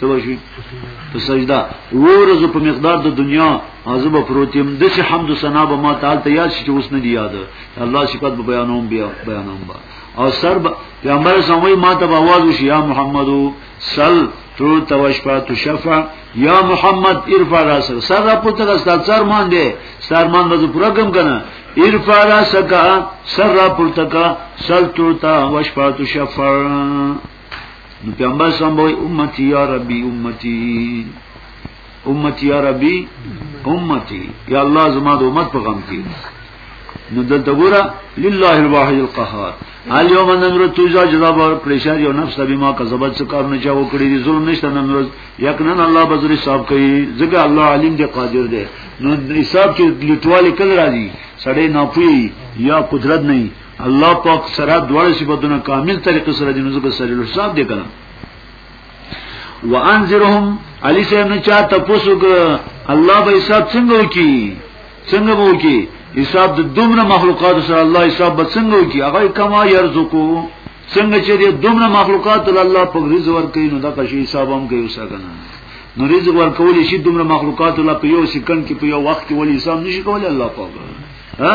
A: سبا شي په سجدا ورځو په مقدار د دنیا عذاب پروتیم د چې حمد ثنا به ما تعالی ته یاد شي چې اوس نه دی یاد الله صفات به بیانوم بیا بیانوم با او سر پیغمبر سموي ما ته आवाज وشي یا محمد صل تو توشفا تو شفا یا محمد ارفع راسک سر را پورته را ستاد سر مان دی سر مان بزو پورا کم کنه ارفع راسکا سر را پورته کا سل تو تا وشفا تو شفا نو پیغمبر سم وای امتی یا ربی امتی امتی یا ربی امتی یا الله زما د امت په غم کې نو دلته ګوره لله الواحد القهار الیوم نمر توجا جزا بار پریشر یو نفس به ما کذبت څه کار نه چا وکړي دي ظلم نشته نمر یقینا الله بزر حساب کوي ځکه الله علیم دی قادر دی نو حساب کې لټواله کله راځي سړی ناپوهي یا قدرت نه الله پاک سره دواړه صفاتونه کامل طریقې سره دي نو ځکه سره له حساب دی کړم وانذرهم علی صاحب نه چا تاسو ګ الله به حساب څنګه وکي څنګه به وکي حساب د دومره مخلوقات سره الله حساب به څنګه وکي هغه کما يرزقو څنګه چې د دومره مخلوقات له الله په رزق ورکړي نو دا قشي حساب هم کوي وسه کنه نو رزق ورکول شي دومره مخلوقات له په یو سکند کې په یو وخت کې ولې حساب نشي کولای الله پاک ها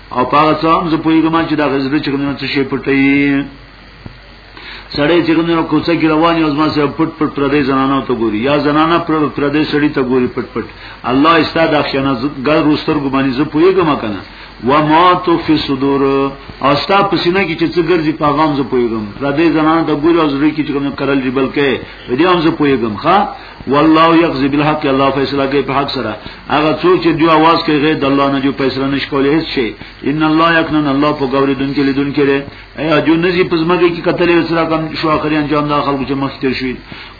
A: او پاغه څه هم زه پوهیږم چې دا غزره چې کومه څه شي پټي سړی چې کومه کوڅه کې روان یو ځما سره پټ پټ پر دې زنانه ته ګوري یا زنانه پر پر دې سړی ته ګوري پټ پټ الله استاد اخینا ګر روستر ګمانی زه پوهیږم کنه و ما تو فی صدور او ستا پسینه کې چې څه ګرځي په غام زه پوهیږم را دې زنانه ته ګوري او زړه کې چې کومه کرل دی بلکې دې هم زه پوهیږم ښا والله یقضی بالحق الله فیصله کوي په حق سره هغه څوک چې دی आवाज کوي غیر د الله نه جو فیصله نش کولی هیڅ شي ان الله یکنن الله په غوري دن کې لیدون کړي ایا جو نزی پزماګه کې قتل وسرا کم شو اخري انجام دا خلکو چې مخ تیر شي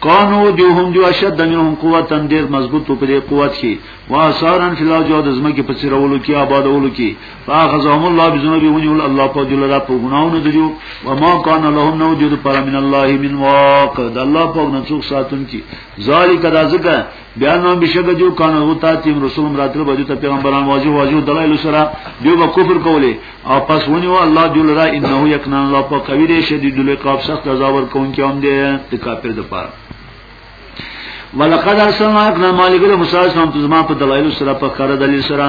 A: قانو جو هم جو اشد منهم قوتا ډیر مضبوط په دې قوت کې واسارن فلا جو د زمکه په سرولو کې آبادولو کې فاخذهم الله بذنوبهم ونيول الله په دې لاره په ګناونو دیو و ما کان لهم نو دې پر من الله من واق د الله په نه څوک ساتون کی ذالک رازقا بیان نو بشک جو کان او تا تیم رسول راتل بده ته پیغمبران واجو واجو دلایل سره دیو به کفر کوله او پس ونیو الله دې لاره انه یکنا الله په کوي دې شدید لقاب سخت عذاب ورکون کی هم دې کافر د پاره ولقد ارسلنا اکنا مالګره موسی اسلام ته زما په دلایل سره په خره دلیل سره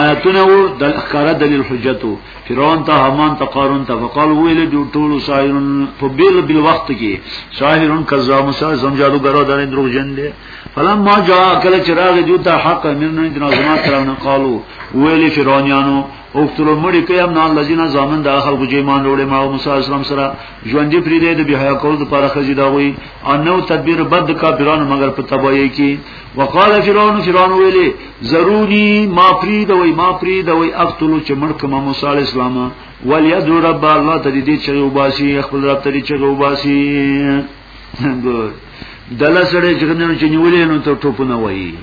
A: آیاتونه وو د خره دلیل حجتو فرعون ته حمان ته قارون ته وقال ویل جو ټول شاعرون په بیل بیل وخت کې شاعرون کذاب موسی زم جادو غرو دره دروغ جن دي فلما جاء کله چراغ جو ته حق من نه جنا زما سره نه قالو ویل فرعونانو اوختلو مړي کوي هم نه الذين زامن د اخر کو جيمان وروړي ما او موسی اسلام سره ژوند دې پری دې د بها کول د پاره خزي دا وي انو تدبیر بد کافرون مگر په تبعی کې وقال فرعون فرعون ویلي ضروري ما پری دا وي ما پری دا وي اختلو چې مړ کما موسی عليه السلام ولید رب الله ته دې چې وباسي خپل رب ته دې چې وباسي ګور دله سره چې څنګه چې نیولې نو ته ټوپونه وایي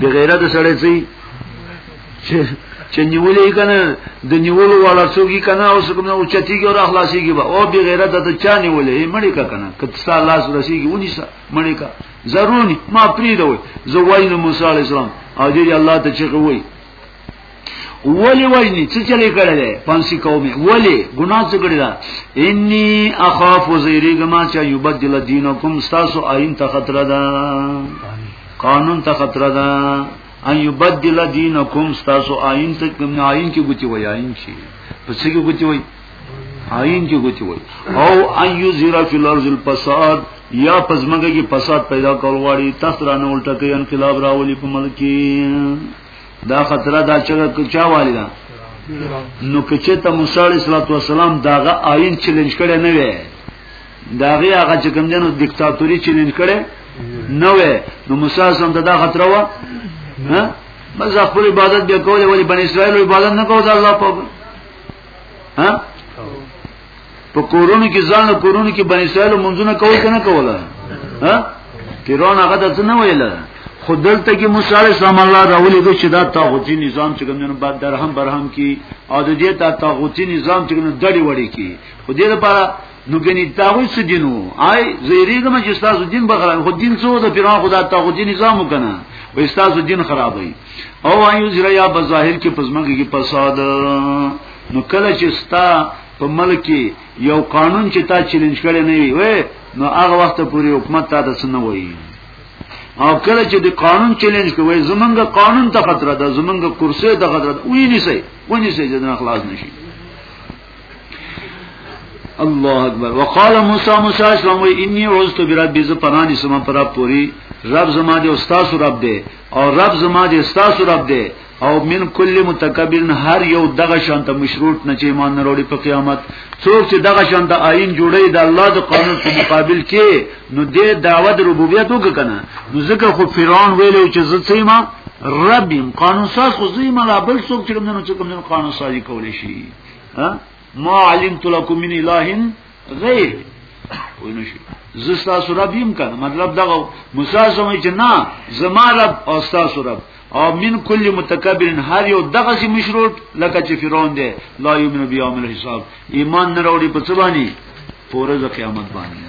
A: بغیرت سره سي چې نیولې کنه د نیولو والا څوک کنه اوس کوم نه اوچتیږي او اخلاصيږي به او به غیرت د چا نیولې مړی کا کنه کته ستا لاس رسیږي ونی سا مړی کا ضروري ما پری دوی زه وایم موسی علی السلام او دې الله ته چې وای ولی وجنی څه چلی کړل پانسی قومي ولی ګناه څه کړی دا انی اخاف زیری گما چا یبدل دینکم تاسو آئین ته خطر ده قانون ته خطر ده ان یبدل دینکم تاسو آئین ته کوم آئین کې ګوتی وای آئین شي پس کې ګوتی وای آئین کې ګوتی وای او ان یزرا فی الارض الفساد یا پزمګه کې فساد پیدا کول غواړي تاسو رانه الټه کې انقلاب راولي په ملک کې دا خطر دا چې چا والی دا نو کچه ته موسی علیہ السلام داغه آئین چیلنج کړي نه وي دا غي هغه چې کوم دینو دیکتاتوري چیلنج کړي نه وې نو موسی سم ته دا خطر و ها بس خپل عبادت به کوله ولی بنی اسرائیل عبادت نه کوله الله په ها په کورونو کې ځان له کورونو کې بنی اسرائیل منځونه کول کنه کوله ها پیرون هغه د څه نه ویل خو دلته کې موسی علیه السلام الله راولې کو چې دا طاغوتی نظام چې کومنه بعد درهم برهم کې او د دې طاغوتی نظام چې کومنه دړي وړي کې خو دې لپاره نو ګنې تاغوی څه دینو آی زیریګم چې تاسو دین بغران خو دین څو د پیران خدا تاغو دین نظام وکنه و تاسو دین خرابوي او ایو زرا یا بظاهر کې پزماګه کې فساد نو کله چې ستا په ملک کې یو قانون چې تا چیلنج کړی نه وي نو هغه وخت پورې حکومت تا د سن وایي او کله چې د قانون چیلنج کوي زمونږ قانون ته خطر ده زمونږ کرسي ته خطر ده ویني سي ویني سي چې نه خلاص نشي الله اکبر وقال موسی موسی اسلام وی انی عوذت بربی ز پنانی سما پر پوری رب زما دی استاد رب دی او رب زما دی استاد رب دی او من کل متکبر هر یو دغه شانته مشروط نه چې ایمان نه وروړي په قیامت څوک چې دغه شانته آئین جوړي د الله د قانون په مقابل کې نو دې دعوت ربوبیت وکنه نو ځکه خو فرعون ویلو چې زه سیمه رب قانون ساز خو زیمه لا بل څوک چې کوم نه چې کوم قانون سازي کول شي ها ما علمت لكم من اله غیر ونشي زستا سربیم کنه مطلب دغه موسی سمې چې نه زما رب او ستا سرب او من کل متکبر هر یو دغه سي مشروط لکه چې فرعون دی لا یمن بیام الحساب ایمان نه وروړي په څه باندې پورز قیامت باندې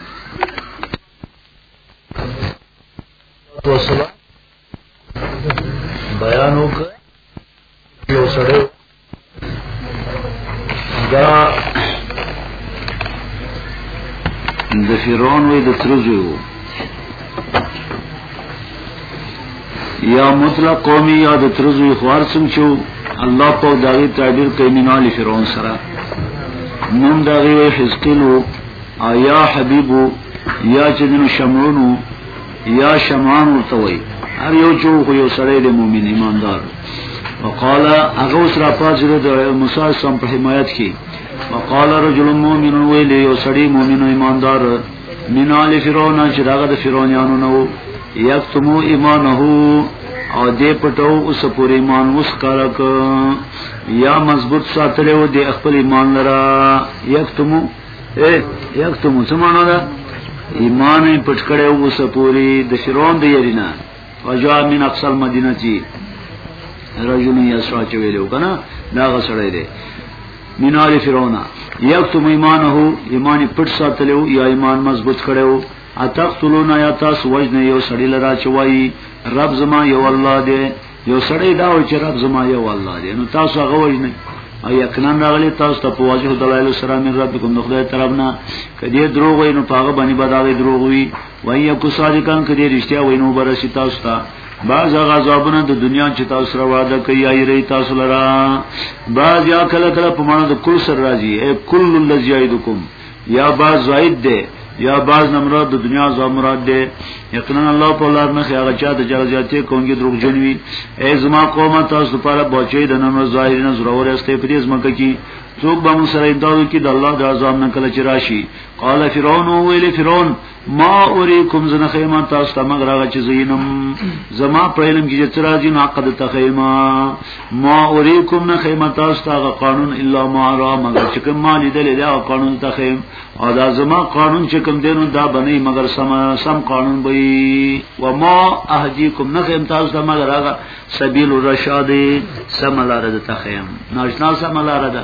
B: بیان وکړ یو سره دا
A: د فرعون وې د ترزو یا مطلق قومي یا د ترزو خوار سم چو الله په دغه تعبیر کوي مینال فرعون سره نوم دغه حزقلو آیا حبیبو یا چې دنو شمعونو یا شمعان ورته وای هر یو جو خو یو سړی د مؤمن ایماندار وقال هغه اوس را پاتره د موسی سم په حمایت کې وقال رجل مؤمن ویل یو سړی مؤمن ایماندار من آل فرعون چې داغه د فرعونانو نو یکتمو ایمانه او دې پټو اوس پورې ایمان اوس کارک یا مضبوط ساتلو دې خپل ایمان لرا یکتمو اے یک تو مسلمان دا ایمان پټ کړي او سپوري د شرون دی یرینا وجا من اقصى المدینه چی رجل یسوا چې ویلو کنه دا غسړی دی مینار فرعون یک تو ایمانه ایمان پټ ساتلو یا ایمان مضبوط کړو اتقتلون یا تاسو وجنه یو سړی لرا چوي رب زما یو الله دی یو سړی دا و چې رب زما یو الله دی نو تاسو هغه وژنئ او یقینا راغلی تاسو ته په واضح دلایل سره من ربکم د خدای طرفنا کدی دروغ وي نو پاغه باندې بداوی دروغ وي وایي کو صادقان کدی رښتیا وي نو برسي تاسو ته بعض غذابونه د دنیا چې تاسو سره وعده کوي ای ری تاسو لرا بعض یا کله کله په معنا د کل سر راځي اے کل الذی یعدکم یا باز زائد دی یا باز نه مراد د دنیا زو مراد دی یقینا الله په لار نه هغه چا د جزاتې کوونکی دروغ جنوي ای زما قوم تاسو لپاره بچی د نن ظاهر نه ضرور استه په دې ځمکه کې څوک به موږ سره امدادو کې د الله د عذاب نه کله چې راشي قال فرعون ویل فرعون ما اوریکم زنه خیمه تاسو ته مگر هغه چې زینم زما په علم کې چې راځي نو عقد تخیمه ما اوریکم نه خیمه تاسو ته هغه قانون الا ما را مگر چې کوم ما لیدل دا قانون تخیم او دا زما قانون چې کوم دینو دا بنې مگر سم سم قانون وي و ما اهدیکم نه خیم تاسو ته مگر هغه سبیل الرشاد سم لار د تخیم ناشنا سم لار ده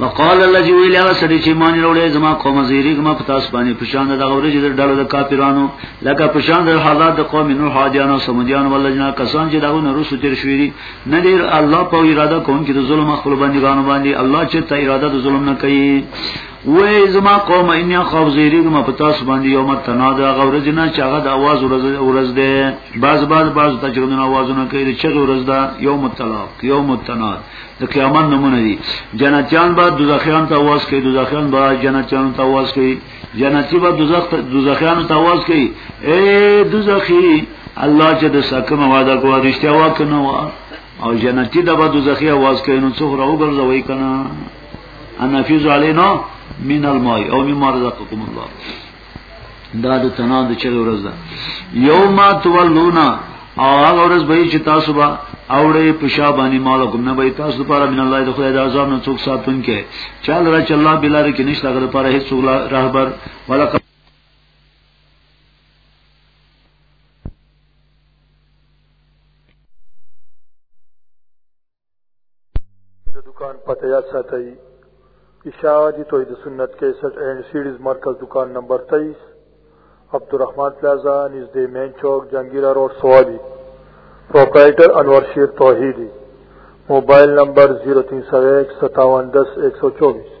A: وقال الذي ویل هغه سړي چې مان وروړي زما قوم زیری کما پتا سپانی پشان د غوري چې ډلو د کافرانو لکه پشان د حالات د قوم نو حاجانو سمجان ولجنا کسان چې دغه نو رسو تیر شوی دي نه ډیر الله په اراده کوم چې د ظلم خپل بندګانو باندې الله چې ته اراده د ظلم نه کوي وې زما قوم ان یا خوف زیری کوم په تاسو باندې یوم تناد غورز نه چې هغه د आवाज ورز ورز ده باز باز باز تجربه نه आवाजونه کوي چې ورز ده یوم طلاق یوم تناد د قیامت نمونه دي جنتیان به دوزخیان ته واس کوي دوزخیان به جنتیان ته واس کوي جنتی به دوزخ دوزخیان ته واس کوي اے دوزخی الله چې د سکم وعده کوه رښتیا وکنه وا او جنتی د به دوزخی आवाज کوي نو څوک راو ګرځوي کنه انا فیز علینا من الماء او مما رزقکم الله دا د تنا د چغې ورځ ده یوم تولونا او هغه ورځ به چې تاسو به اوړې په شا باندې مالکم نه به تاسو لپاره من الله د خدای د عذاب نه څوک ساتون کې چاله را چې الله بلاره کې نشته غره لپاره هیڅ رهبر ولا
B: د دکان پته یاد ساتئ اشاعتی توحید سنت 61 اینڈ سیډیز مرکز دکان نمبر 23 عبدالرحمن پلازا نزد مین چوک جنگیرہ روڈ سوابی پروپرائٹر انور شیر توحیدی موبایل نمبر 03015710124